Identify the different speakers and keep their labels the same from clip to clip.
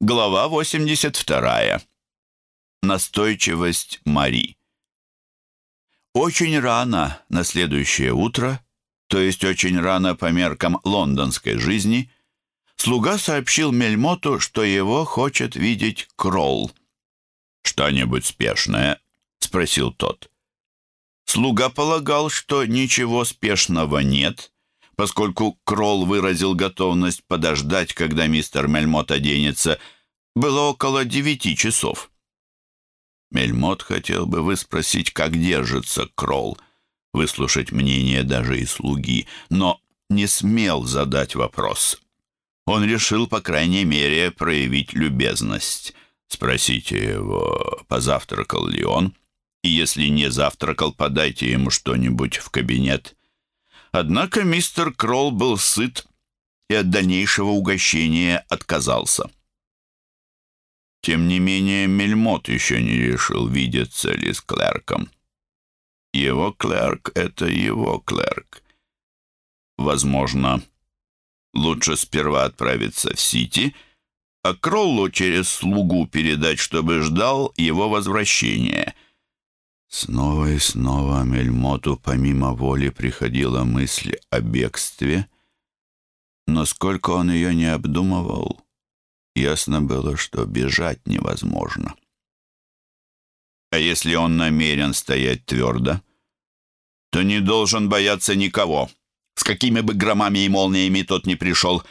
Speaker 1: Глава 82. Настойчивость Мари. Очень рано на следующее утро, то есть очень рано по меркам лондонской жизни, слуга сообщил Мельмоту, что его хочет видеть Кролл. «Что-нибудь спешное?» — спросил тот. Слуга полагал, что ничего спешного нет — поскольку Кролл выразил готовность подождать, когда мистер Мельмот оденется, было около девяти часов. Мельмот хотел бы выспросить, как держится Кролл, выслушать мнение даже и слуги, но не смел задать вопрос. Он решил, по крайней мере, проявить любезность. Спросите его, позавтракал ли он, и если не завтракал, подайте ему что-нибудь в кабинет. Однако мистер Кролл был сыт и от дальнейшего угощения отказался. Тем не менее, Мельмот еще не решил, видеться ли с клерком. Его клерк — это его клерк. Возможно, лучше сперва отправиться в Сити, а Кроллу через слугу передать, чтобы ждал его возвращения — Снова и снова Мельмоту помимо воли приходила мысль о бегстве, но сколько он ее не обдумывал, ясно было, что бежать невозможно. А если он намерен стоять твердо, то не должен бояться никого, с какими бы громами и молниями тот не пришел.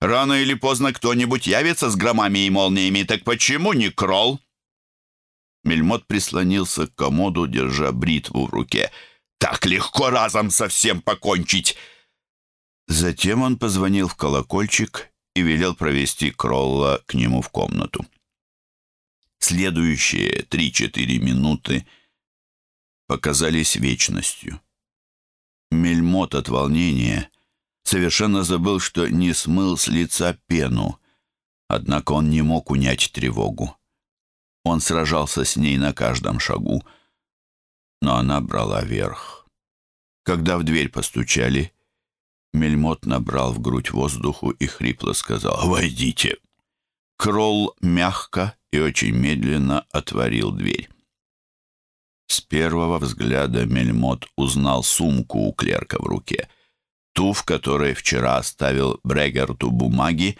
Speaker 1: Рано или поздно кто-нибудь явится с громами и молниями, так почему не Кролл? Мельмот прислонился к комоду, держа бритву в руке. «Так легко разом совсем покончить!» Затем он позвонил в колокольчик и велел провести Кролла к нему в комнату. Следующие три-четыре минуты показались вечностью. Мельмот от волнения совершенно забыл, что не смыл с лица пену, однако он не мог унять тревогу. Он сражался с ней на каждом шагу, но она брала верх. Когда в дверь постучали, Мельмот набрал в грудь воздуху и хрипло сказал «Войдите». Кролл мягко и очень медленно отворил дверь. С первого взгляда Мельмот узнал сумку у клерка в руке, ту, в которой вчера оставил Брегерту бумаги,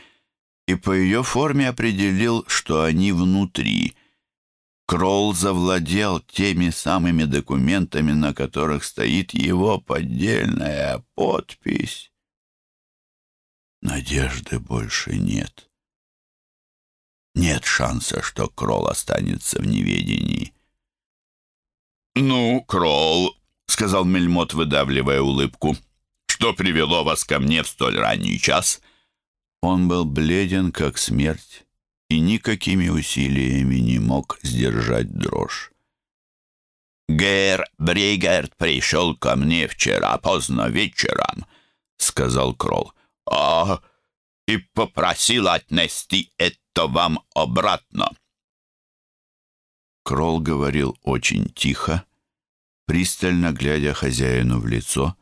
Speaker 1: и по ее форме определил, что они внутри — Кролл завладел теми самыми документами, на которых стоит его поддельная подпись. Надежды больше нет. Нет шанса, что Кролл останется в неведении. «Ну, Кролл», — сказал Мельмот, выдавливая улыбку, — «что привело вас ко мне в столь ранний час?» Он был бледен, как смерть и никакими усилиями не мог сдержать дрожь. «Гэр Бригерт пришел ко мне вчера поздно вечером», — сказал Кролл. «А, и попросил отнести это вам обратно». Кролл говорил очень тихо, пристально глядя хозяину в лицо,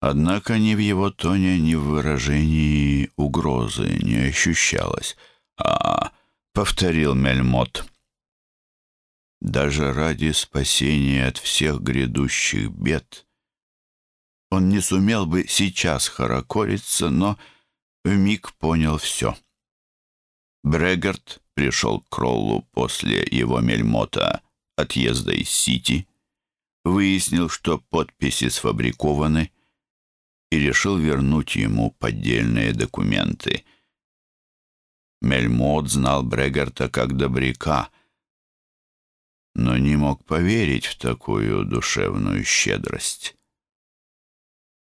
Speaker 1: однако ни в его тоне, ни в выражении угрозы не ощущалось — «А, — повторил Мельмот, — даже ради спасения от всех грядущих бед он не сумел бы сейчас хорокориться, но вмиг понял все. Брегард пришел к Кроллу после его Мельмота отъезда из Сити, выяснил, что подписи сфабрикованы, и решил вернуть ему поддельные документы — Мельмот знал Брегарта как добряка, но не мог поверить в такую душевную щедрость.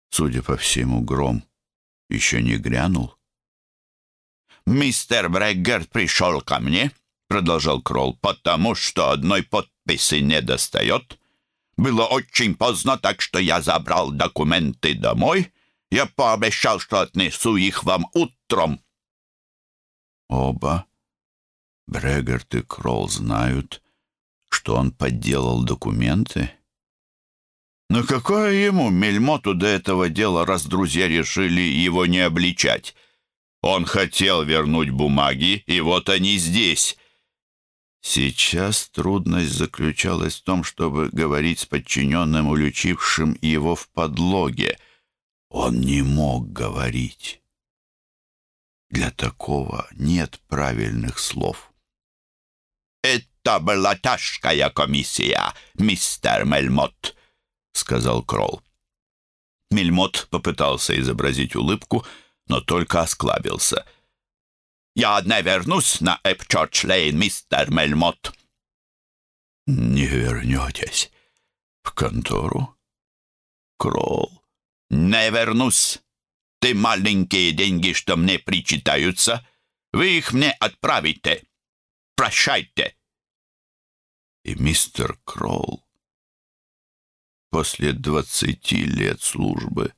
Speaker 1: Судя по всему, гром еще не грянул. «Мистер Бреггард пришел ко мне», — продолжал Кролл, «потому что одной подписи не достает. Было очень поздно, так что я забрал документы домой. Я пообещал, что отнесу их вам утром». Оба, Брегарт и Кролл, знают, что он подделал документы. Но какое ему, Мельмоту, до этого дела, раз друзья решили его не обличать? Он хотел вернуть бумаги, и вот они здесь. Сейчас трудность заключалась в том, чтобы говорить с подчиненным, улючившим его в подлоге. Он не мог говорить. Для такого нет правильных слов.
Speaker 2: «Это была тяжкая комиссия, мистер Мельмот», — сказал Кролл.
Speaker 1: Мельмот попытался изобразить улыбку, но только осклабился.
Speaker 2: «Я не вернусь на Эпчорч-Лейн, мистер Мельмот».
Speaker 1: «Не вернетесь в контору?»
Speaker 2: «Кролл, не вернусь. Ты маленькие деньги, что мне причитаются, вы их мне отправите. Прощайте».
Speaker 1: И мистер Кролл после двадцати лет службы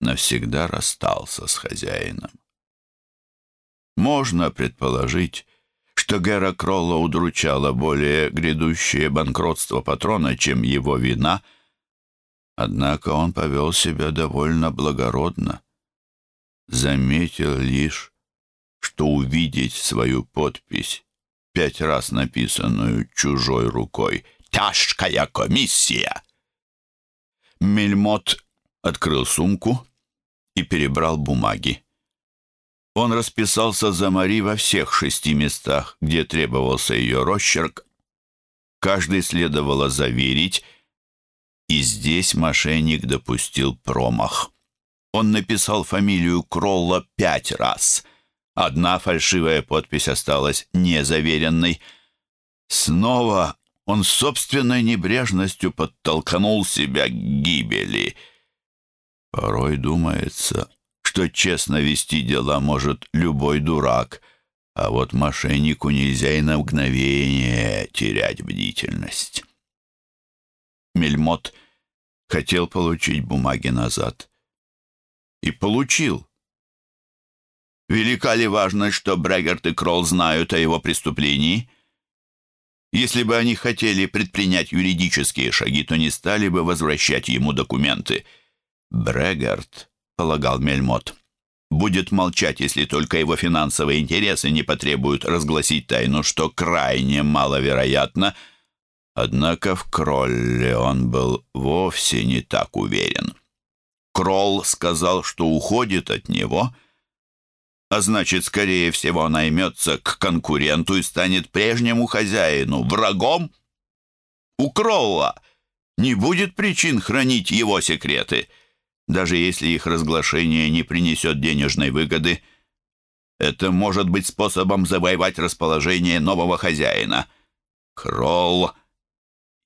Speaker 1: навсегда расстался с хозяином. Можно предположить, что Гера Кролла удручало более грядущее банкротство патрона, чем его вина, однако он повел себя довольно благородно. Заметил лишь, что увидеть свою подпись, пять раз написанную чужой рукой —
Speaker 2: тяжкая комиссия!»
Speaker 1: Мельмот открыл сумку и перебрал бумаги. Он расписался за Мари во всех шести местах, где требовался ее росчерк. Каждый следовало заверить, и здесь мошенник допустил промах. Он написал фамилию Кролла пять раз. Одна фальшивая подпись осталась незаверенной. Снова он собственной небрежностью подтолкнул себя к гибели. Порой думается, что честно вести дела может любой дурак, а вот мошеннику нельзя и на мгновение терять бдительность. Мельмот хотел получить бумаги назад. И получил. Велика ли важность, что Брегерт и Кролл знают о его преступлении — если бы они хотели предпринять юридические шаги, то не стали бы возвращать ему документы. Брегард, полагал Мельмот, будет молчать, если только его финансовые интересы не потребуют разгласить тайну, что крайне маловероятно. Однако в Кролле он был вовсе не так уверен. Кролл сказал, что уходит от него — а значит, скорее всего, наймется к конкуренту и станет прежнему хозяину врагом. У Кроуа не будет причин хранить его секреты, даже если их разглашение не принесет денежной выгоды. Это может быть способом завоевать расположение нового хозяина. Кролл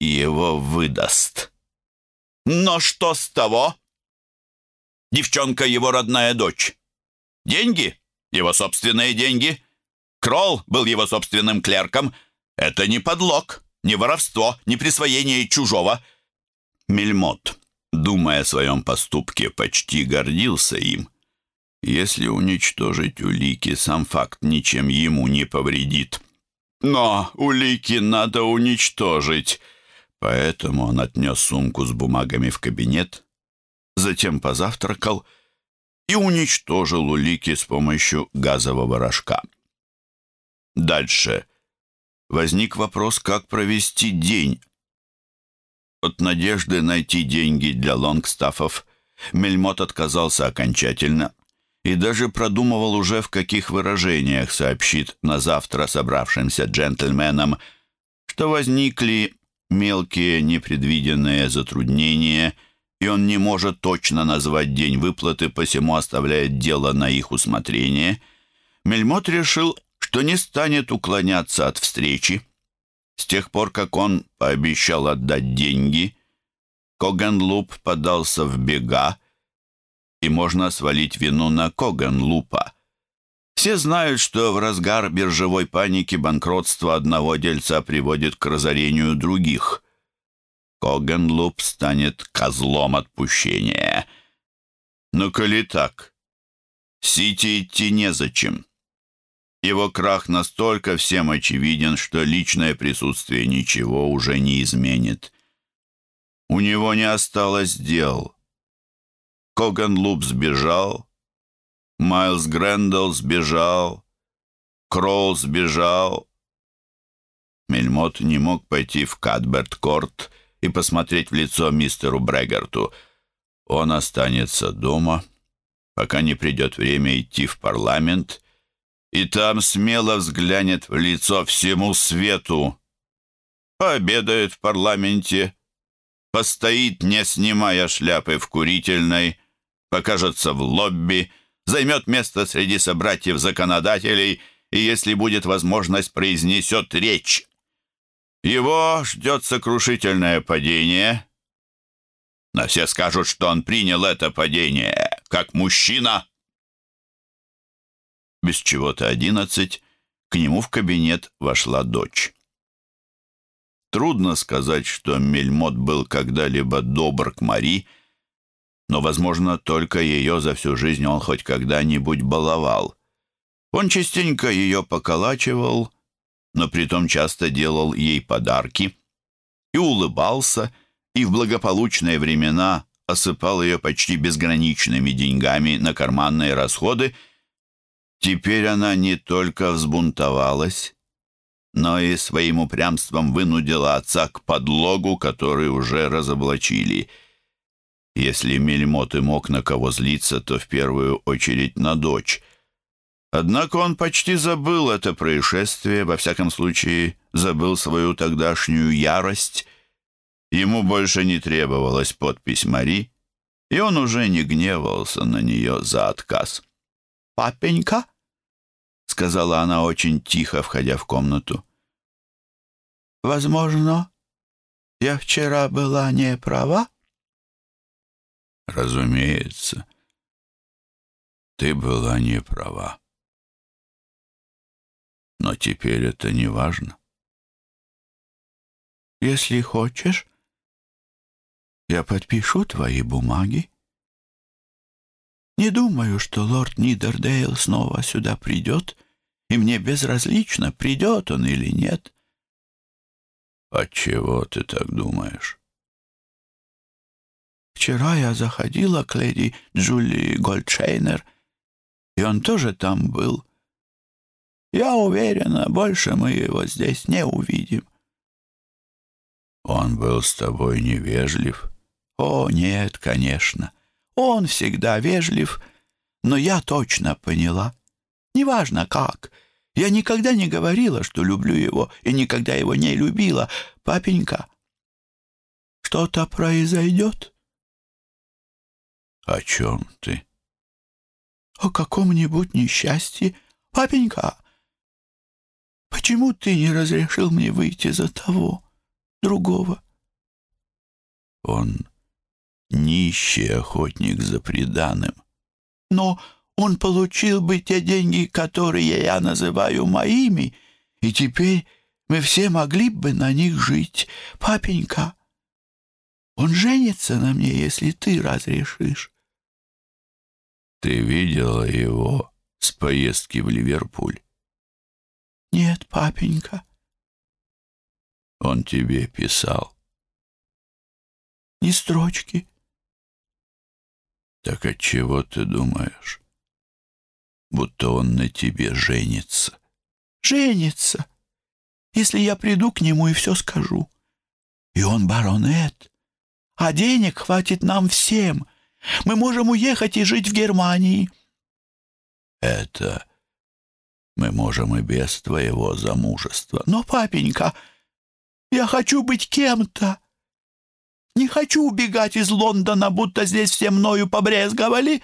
Speaker 1: его выдаст. Но что с того? Девчонка его родная дочь. Деньги? его собственные деньги. Кролл был его собственным клерком. Это не подлог, не воровство, не присвоение чужого. Мельмот, думая о своем поступке, почти гордился им. Если уничтожить улики, сам факт ничем ему не повредит. Но улики надо уничтожить. Поэтому он отнес сумку с бумагами в кабинет, затем позавтракал и уничтожил улики с помощью газового рожка. Дальше возник вопрос, как провести день. От надежды найти деньги для лонгстаффов Мельмот отказался окончательно и даже продумывал уже, в каких выражениях сообщит на завтра собравшимся джентльменам, что возникли мелкие непредвиденные затруднения – и он не может точно назвать день выплаты, посему оставляет дело на их усмотрение, Мельмот решил, что не станет уклоняться от встречи. С тех пор, как он пообещал отдать деньги, Когенлуп подался в бега, и можно свалить вину на Когенлупа. Все знают, что в разгар биржевой паники банкротство одного дельца приводит к разорению других. Когенлуп станет козлом отпущения. Но коли так, Сити идти незачем. Его крах настолько всем очевиден, что личное присутствие ничего уже не изменит. У него не осталось дел. Когенлуп сбежал, Майлз Грэндалл сбежал, Кроул сбежал. Мельмот не мог пойти в Кадберт-корт и посмотреть в лицо мистеру Брегерту. Он останется дома, пока не придет время идти в парламент, и там смело взглянет в лицо всему свету. Пообедает в парламенте, постоит, не снимая шляпы в курительной, покажется в лобби, займет место среди собратьев-законодателей и, если будет возможность, произнесет речь. Его ждет сокрушительное падение, но все скажут, что он принял это падение как мужчина. Без чего-то одиннадцать к нему в кабинет вошла дочь. Трудно сказать, что Мельмот был когда-либо добр к Мари, но, возможно, только ее за всю жизнь он хоть когда-нибудь баловал. Он частенько ее поколачивал, но притом часто делал ей подарки и улыбался, и в благополучные времена осыпал ее почти безграничными деньгами на карманные расходы. Теперь она не только взбунтовалась, но и своим упрямством вынудила отца к подлогу, который уже разоблачили — если Мельмот и мог на кого злиться, то в первую очередь на дочь. Однако он почти забыл это происшествие, во всяком случае, забыл свою тогдашнюю ярость. Ему больше не требовалась подпись Мари, и он уже не гневался на нее за отказ. «Папенька?» — сказала она очень тихо, входя в комнату. «Возможно, я вчера была не права?» Разумеется, ты была не права. Но теперь это не важно. Если хочешь, я подпишу твои бумаги. Не думаю, что лорд Нидердейл снова сюда придет, и мне безразлично, придет он или нет. Отчего ты так думаешь? Вчера я заходила к леди Джулии Гольдшейнер, и он тоже там был. Я уверена, больше мы его здесь не увидим. Он был с тобой невежлив? О, нет, конечно. Он всегда вежлив, но я точно поняла. Неважно как. Я никогда не говорила, что люблю его, и никогда его не любила. Папенька, что-то произойдет? «О чем ты?» «О каком-нибудь несчастье. Папенька, почему ты не разрешил мне выйти за того, другого?» «Он нищий охотник за преданным». «Но он получил бы те деньги, которые я называю моими, и теперь мы все могли бы на них жить. Папенька, он женится на мне, если ты разрешишь». Ты видела его с поездки в Ливерпуль? Нет, папенька. Он тебе писал? Ни строчки. Так от чего ты думаешь? Будто он на тебе женится. Женится, если я приду к нему и все скажу. И он баронет, а денег хватит нам всем — мы можем уехать и жить в Германии». «Это мы можем и без твоего замужества». «Но, папенька, я хочу быть кем-то. Не хочу убегать из Лондона, будто здесь все мною побрезговали.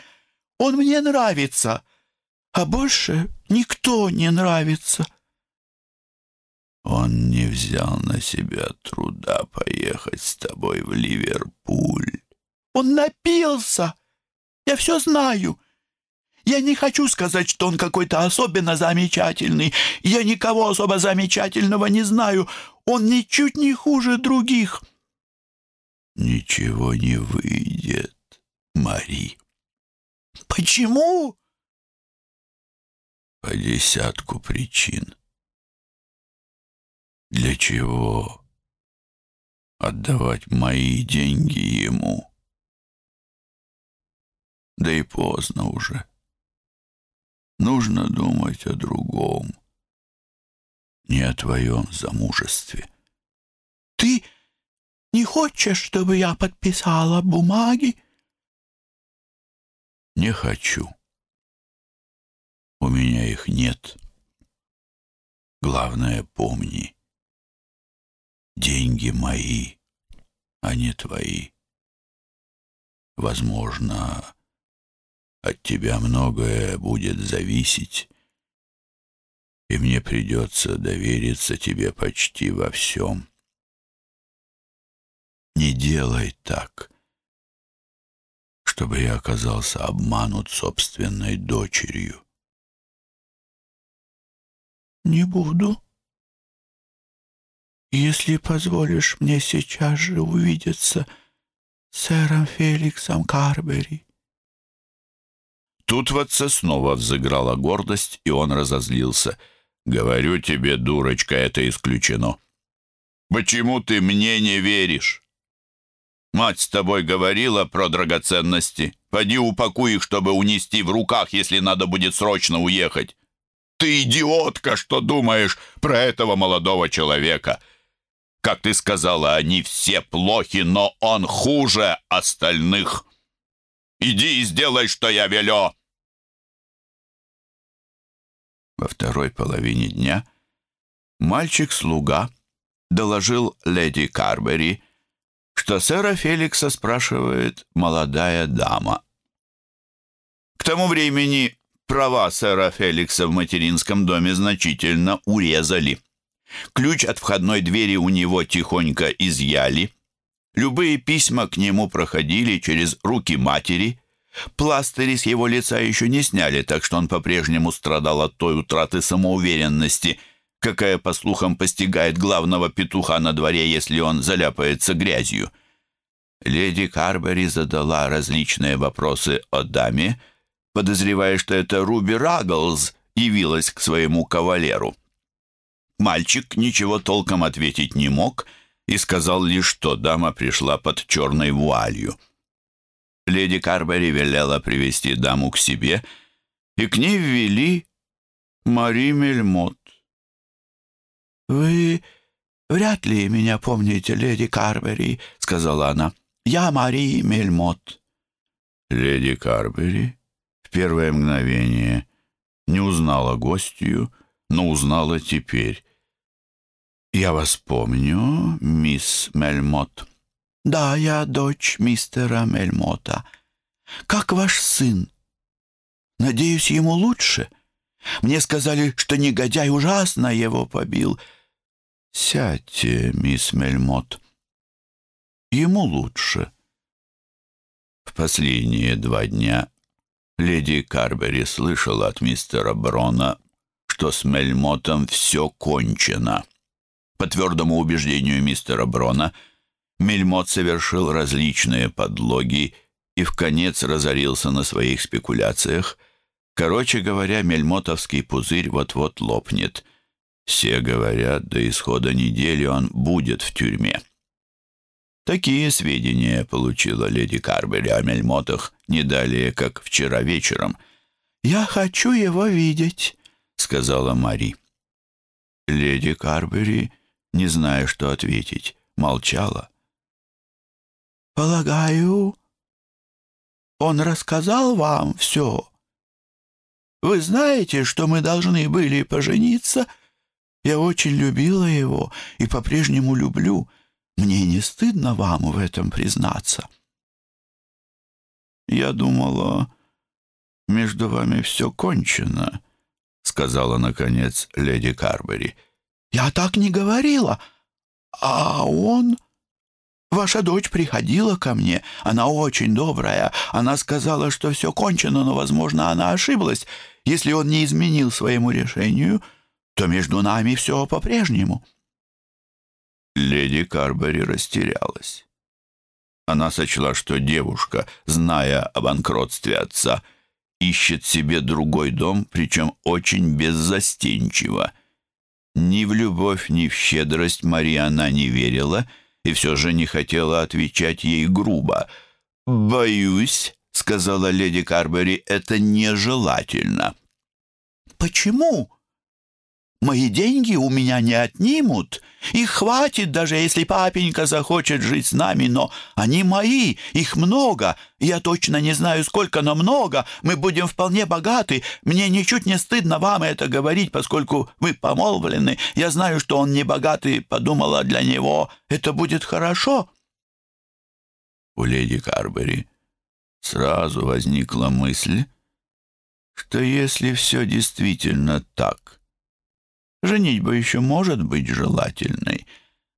Speaker 1: Он мне нравится, а больше никто не нравится». Он не взял на себя труда поехать с тобой в Ливерпуль. Он напился. Я все знаю. Я не хочу сказать, что он какой-то особенно замечательный. Я никого особо замечательного не знаю. Он ничуть не хуже других. Ничего не выйдет, Мари. Почему? По десятку причин. Для чего отдавать мои деньги ему? Да и поздно уже. нужно думать о другом, не о твоем замужестве.
Speaker 3: Ты не хочешь, чтобы я подписала бумаги?
Speaker 1: Не хочу. У меня их нет. Главное, помни, деньги мои, а не твои. Возможно, от тебя многое будет зависеть, и мне придется довериться тебе почти во всем. Не делай так, чтобы я оказался обманут собственной дочерью.
Speaker 3: Не буду. Если позволишь мне сейчас же увидеться с сэром Феликсом Карбери.
Speaker 1: Тут в отце снова взыграла гордость, и он разозлился. «Говорю тебе, дурочка, это исключено. Почему ты мне не веришь? Мать с тобой говорила про драгоценности. Поди упакуй их, чтобы унести в руках, если надо будет срочно уехать. Ты идиотка, что думаешь про этого молодого человека. Как ты сказала, они все плохи, но он хуже остальных. Иди и сделай, что я велю. Во второй половине дня мальчик-слуга доложил леди Карбери, что сэра Феликса спрашивает молодая дама. К тому времени права сэра Феликса в материнском доме значительно урезали. Ключ от входной двери у него тихонько изъяли. Любые письма к нему проходили через руки матери. Пластыри с его лица еще не сняли, так что он по-прежнему страдал от той утраты самоуверенности – какая, по слухам, постигает главного петуха на дворе, если он заляпается грязью. Леди Карбери задала различные вопросы о даме, подозревая, что это Руби Рагглз явилась к своему кавалеру. Мальчик ничего толком ответить не мог и сказал лишь, что дама пришла под черной вуалью. Леди Карбери велела привести даму к себе, и к ней ввели Мари Мельмот.
Speaker 3: «Вы вряд ли меня помните, леди Карбери», — сказала она. «Я Мари Мельмот».
Speaker 1: Леди Карбери в первое мгновение не узнала гостью, но узнала теперь. «Я вас помню, мисс Мельмот».
Speaker 3: «Да, я дочь мистера Мельмота. Как ваш сын? Надеюсь, ему лучше. Мне сказали, что негодяй ужасно его побил».
Speaker 1: «Сядьте, мисс Мельмот. Ему лучше». В последние два дня леди Карбери слышала от мистера Брона, что с Мельмотом все кончено. По твердому убеждению мистера Брона, Мельмот совершил различные подлоги и в конец разорился на своих спекуляциях. Короче говоря, мельмотовский пузырь вот-вот лопнет. Все говорят, до исхода недели он будет в тюрьме. Такие сведения получила леди Карбери о Мельмотах не далее, как вчера вечером.
Speaker 3: «Я хочу его видеть», —
Speaker 1: сказала Мари. Леди Карбери, не зная, что ответить, молчала.
Speaker 3: «Полагаю, он рассказал вам все. Вы знаете, что мы должны были пожениться я очень любила его и по-прежнему люблю. Мне не стыдно вам в этом признаться.
Speaker 1: Я думала, между вами все кончено, сказала, наконец, леди Карбери.
Speaker 3: Я так не говорила. А он... Ваша дочь приходила ко мне. Она очень добрая. Она сказала, что все кончено, но, возможно, она ошиблась. Если он не изменил своему решению, то между нами все по-прежнему».
Speaker 1: Леди Карбери растерялась. Она сочла, что девушка, зная о банкротстве отца, ищет себе другой дом, причем очень беззастенчиво. Ни в любовь, ни в щедрость Мариана не верила и все же не хотела отвечать ей грубо. «Боюсь», — сказала леди Карбери, — «это нежелательно».
Speaker 3: почему? Мои деньги у меня не отнимут. Их хватит, даже если папенька захочет жить с нами, но они мои, их много. Я точно не знаю, сколько, но много. Мы будем вполне богаты. Мне ничуть не стыдно вам это говорить, поскольку мы помолвлены. Я знаю, что он не богатый, подумала для него. Это будет хорошо».
Speaker 1: У леди Карбери сразу возникла мысль, что если все действительно так, Женитьба еще может быть желательной.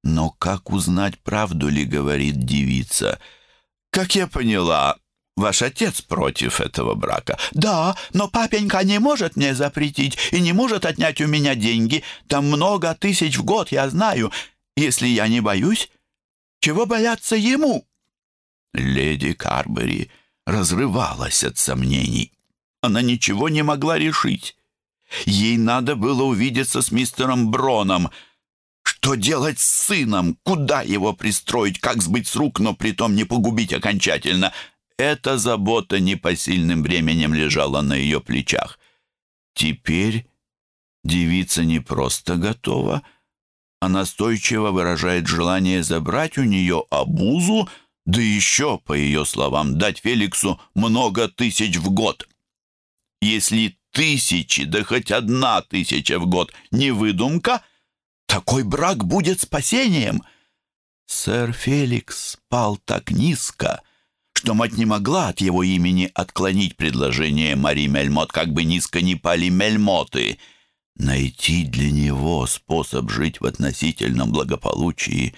Speaker 1: Но как узнать, правду ли говорит девица? Как я поняла, ваш отец против этого брака.
Speaker 3: Да, но папенька не может мне запретить и не может отнять у меня деньги. Там много тысяч в год, я знаю. Если я не боюсь, чего бояться ему?
Speaker 1: Леди Карбери разрывалась от сомнений. Она ничего не могла решить. Ей надо было увидеться с мистером Броном. Что делать с сыном? Куда его пристроить? Как сбыть с рук, но притом не погубить окончательно? Эта забота непосильным временем лежала на ее плечах. Теперь девица не просто готова, а настойчиво выражает желание забрать у нее обузу, да еще, по ее словам, дать Феликсу много тысяч в год. Если тысячи, да хоть одна тысяча в год не выдумка, такой брак будет спасением. Сэр Феликс спал так низко, что мать не могла от его имени отклонить предложение Мари Мельмот, как бы низко ни пали Мельмоты. Найти для него способ жить в относительном благополучии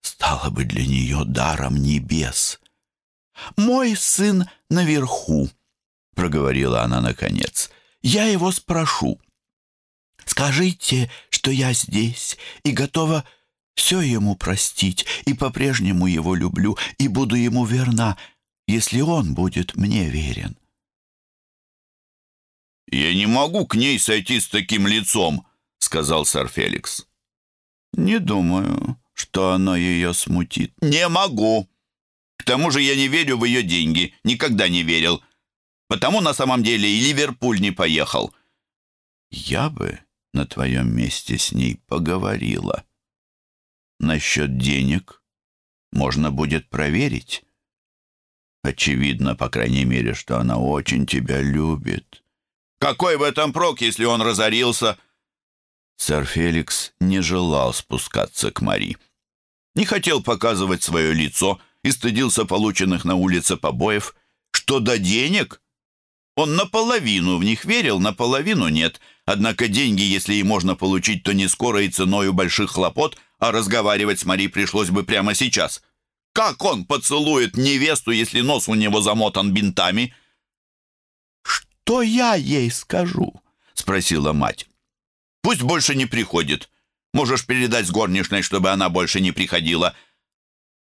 Speaker 1: стало бы для нее даром небес. «Мой сын наверху», — проговорила она наконец, — я его спрошу. Скажите, что я здесь и готова все ему простить, и по-прежнему его люблю, и буду ему верна, если он будет мне верен.
Speaker 2: «Я не могу к ней сойти с таким лицом», — сказал сэр Феликс.
Speaker 1: «Не думаю, что оно ее смутит».
Speaker 2: «Не могу. К тому же я не верю в ее деньги, никогда не верил. Потому на самом деле и Ливерпуль не поехал.
Speaker 1: Я бы на твоем месте с ней поговорила. Насчет денег можно будет проверить. Очевидно, по крайней мере, что она очень тебя любит.
Speaker 2: Какой в этом прок, если он разорился?
Speaker 1: Сэр Феликс не желал спускаться к Мари. Не хотел показывать свое лицо и стыдился полученных на улице побоев. Что до денег, он наполовину в них верил, наполовину нет. Однако деньги, если и можно получить, то не скоро и ценою больших хлопот, а разговаривать с Мари пришлось бы прямо сейчас. Как он поцелует невесту, если нос у него замотан бинтами?
Speaker 3: «Что я ей скажу?» — спросила мать.
Speaker 2: «Пусть больше не приходит. Можешь передать с горничной, чтобы она больше не приходила».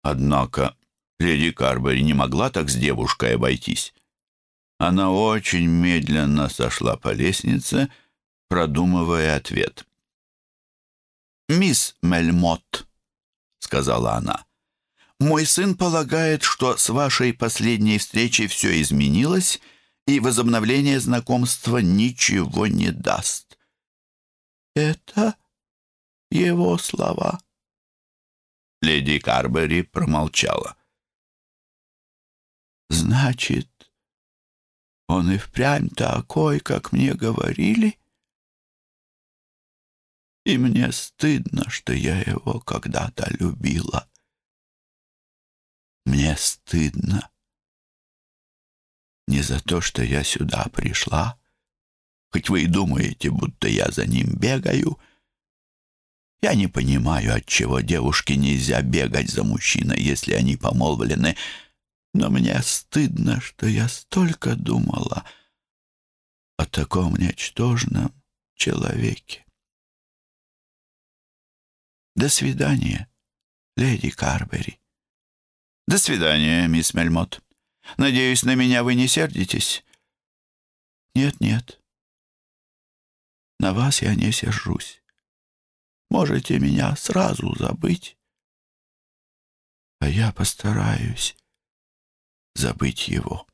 Speaker 1: Однако леди Карбери не могла так с девушкой обойтись. Она очень медленно сошла по лестнице, продумывая ответ.
Speaker 3: «Мисс Мельмот», — сказала она, — «мой сын полагает, что с вашей последней встречи все изменилось, и возобновление знакомства ничего не даст». «Это его слова».
Speaker 1: Леди Карбери промолчала.
Speaker 3: «Значит, он и впрямь такой, как мне говорили. И мне стыдно, что я его когда-то любила. Мне стыдно. Не за то, что я сюда пришла, хоть вы и думаете, будто я за ним бегаю. Я не понимаю, отчего девушке нельзя бегать за мужчиной, если они помолвлены, — но мне стыдно, что я столько думала о таком ничтожном человеке. До свидания, леди Карбери.
Speaker 1: До свидания, мисс Мельмот. Надеюсь, на меня вы не сердитесь?
Speaker 3: Нет, нет. На вас я не сержусь. Можете меня сразу забыть, а я постараюсь забыть его.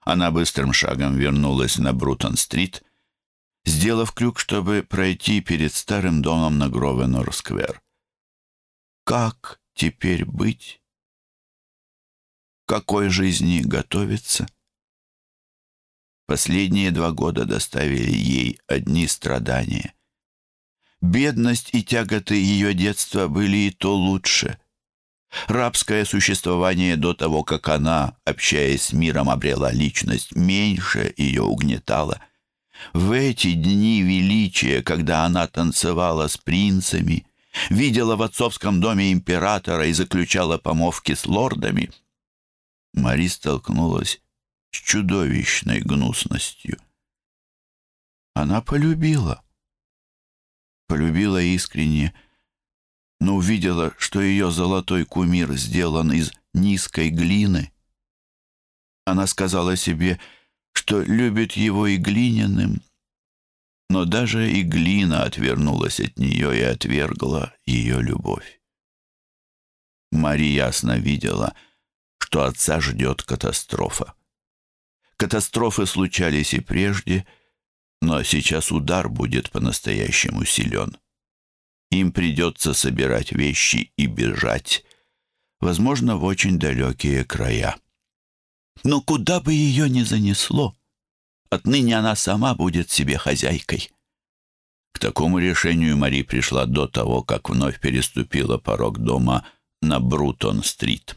Speaker 1: Она быстрым шагом вернулась на Брутон-стрит
Speaker 3: сделав крюк, чтобы пройти перед старым домом на Гровенор-сквер. Как теперь быть? Какой жизни готовиться? Последние два года доставили ей одни страдания. Бедность и тяготы ее детства были и то лучше. Рабское существование до того, как она, общаясь с миром, обрела личность, меньше ее угнетало. В эти дни величия, когда она танцевала с принцами, видела в отцовском доме императора и заключала помолвки с лордами, Мари столкнулась с чудовищной гнусностью. Она полюбила. Полюбила искренне, увидела, что ее золотой кумир сделан из низкой глины. Она сказала себе, что любит его и глиняным, но даже и глина отвернулась от нее и отвергла ее любовь. Мария ясно видела, что отца ждет катастрофа. Катастрофы случались и прежде, но сейчас удар будет по-настоящему силен. Им придется собирать вещи и бежать, возможно, в очень далекие края. Но куда бы ее ни занесло, отныне она сама будет себе хозяйкой. К такому решению Мари пришла до того, как вновь переступила порог дома на Брутон-стрит.